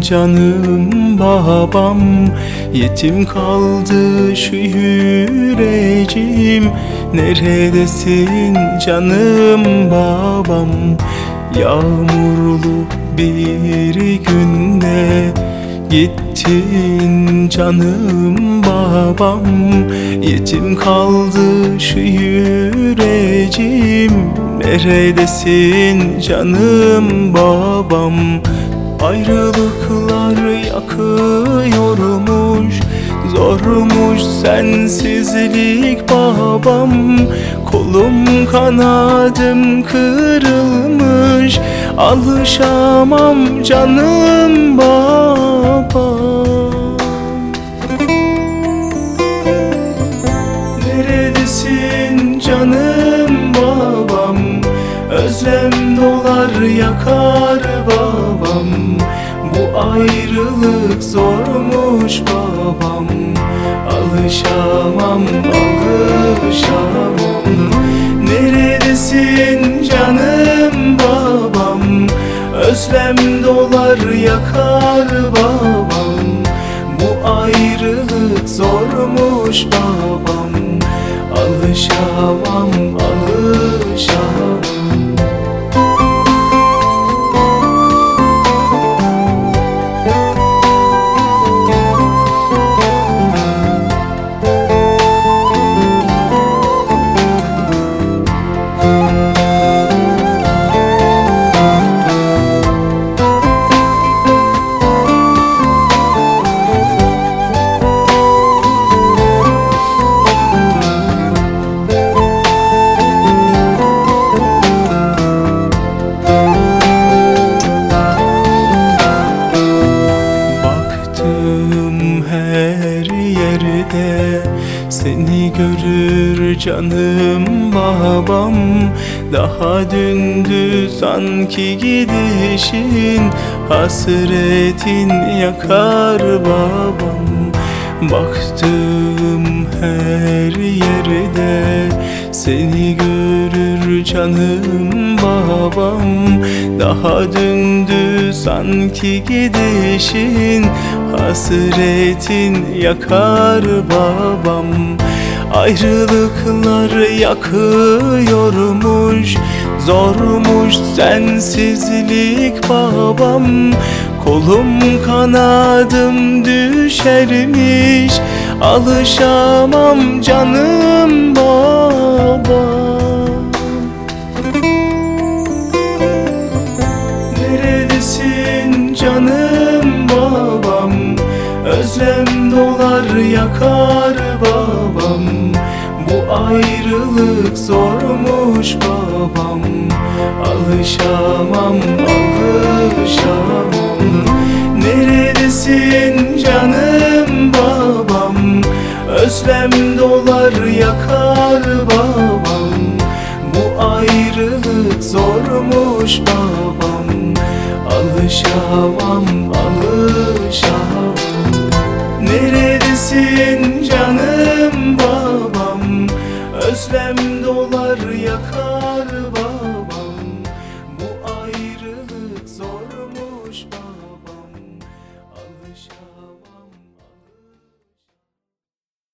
canım babam Yetim kaldı şu yüreğim. Neredesin canım babam? Yağmurlu bir günde Gittin canım babam. Yetim kaldı şu yüreğim. Neredesin canım babam Ayrılıklar yakıyormuş Zormuş sensizlik babam. Kolum kanadım kırılmış Alışamam canım babam Neredesin canım babam? Özlem dolar yakar babam Bu ayrılık zormuş babam. Alışamam, alışamam. Neredesin canım babam? Özlem dolar yakar babam. Bu ayrılık zormuş babam canım babam. Daha dündü sanki gidişin hasretin yakar babam. Baktım her yerde seni görür canım babam. Daha dündü sanki gidişin Hasretin yakar babam Ayrılıklar yakıyormuş Zormuş sensizlik babam. Kolum kanadım düşermiş Alışamam canım babam Neredesin canım babam? Özlem dolar yakar ayrılık zormuş babam. Alışamam, alışamam. Neredesin canım babam? Özlem dolar yakar babam. Bu ayrılık zormuş babam. Alışamam, alışamam. Neredesin Özlem